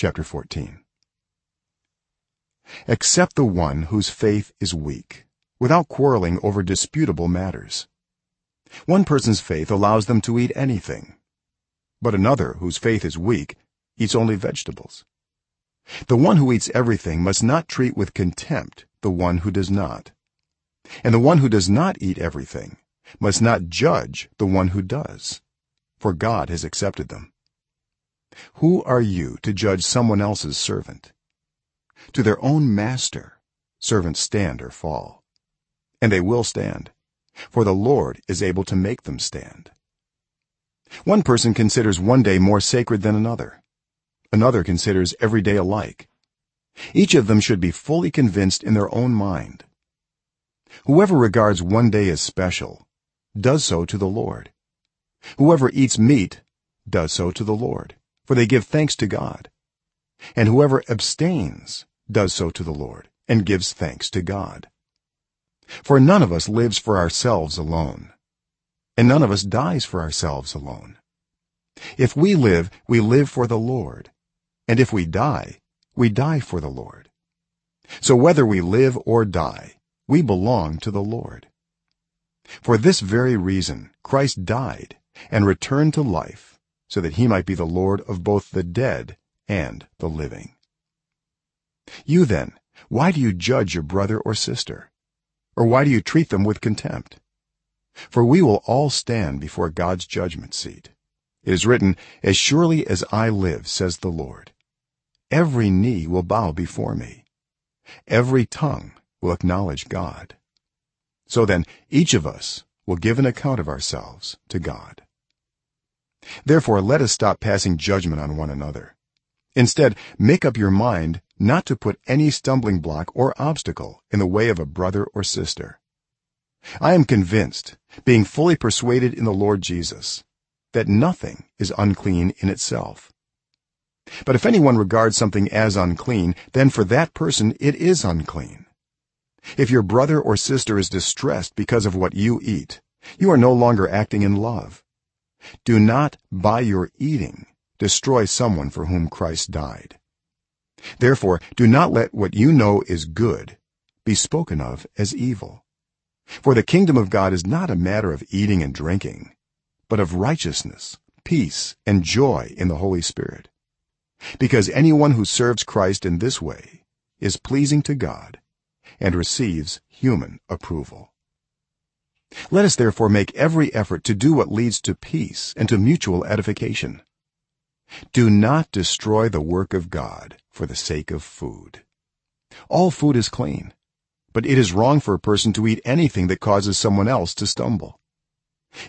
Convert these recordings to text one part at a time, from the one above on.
chapter 14 accept the one whose faith is weak without quarreling over disputable matters. One person's faith allows them to eat anything but another whose faith is weak eats only vegetables. The one who eats everything must not treat with contempt the one who does not. And the one who does not eat everything must not judge the one who does for god has accepted them who are you to judge someone else's servant? To their own master servants stand or fall. And they will stand for the lord is able to make them stand. One person considers one day more sacred than another. Another considers every day alike. Each of them should be fully convinced in their own mind. Whoever regards one day as special does so to the lord. Whoever eats meat does so to the lord for they give thanks to god. And whoever abstains does so to the lord and gives thanks to god. For none of us lives for ourselves alone and none of us dies for ourselves alone. If we live we live for the lord and if we die we die for the lord. So whether we live or die we belong to the lord. For this very reason christ died and returned to life so that he might be the lord of both the dead and the living. You then why do you judge your brother or sister? Or why do you treat them with contempt? For we will all stand before god's judgment seat. It is written as surely as i live says the lord every knee will bow before me. Every tongue will acknowledge god. So then each of us will give an account of ourselves to god therefore let us stop passing judgment on one another. Instead make up your mind not to put any stumbling block or obstacle in the way of a brother or sister. I am convinced being fully persuaded in the lord jesus that nothing is unclean in itself. But if anyone regards something as unclean then for that person it is unclean. If your brother or sister is distressed because of what you eat you are no longer acting in love do not by your eating destroy someone for whom Christ died. Therefore do not let what you know is good be spoken of as evil. For the kingdom of god is not a matter of eating and drinking but of righteousness peace and joy in the holy spirit. Because anyone who serves Christ in this way is pleasing to God and receives human approval let us therefore make every effort to do what leads to peace and to mutual edification. Do not destroy the work of god for the sake of food. All food is clean but it is wrong for a person to eat anything that causes someone else to stumble.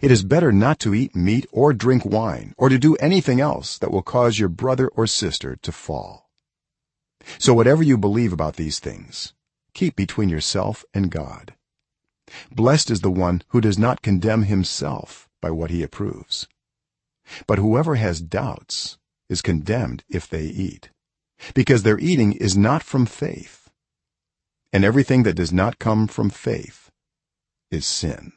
It is better not to eat meat or drink wine or to do anything else that will cause your brother or sister to fall. So whatever you believe about these things keep between yourself and god blessed is the one who does not condemn himself by what he approves. But whoever has doubts is condemned if they eat because their eating is not from faith and everything that does not come from faith is sin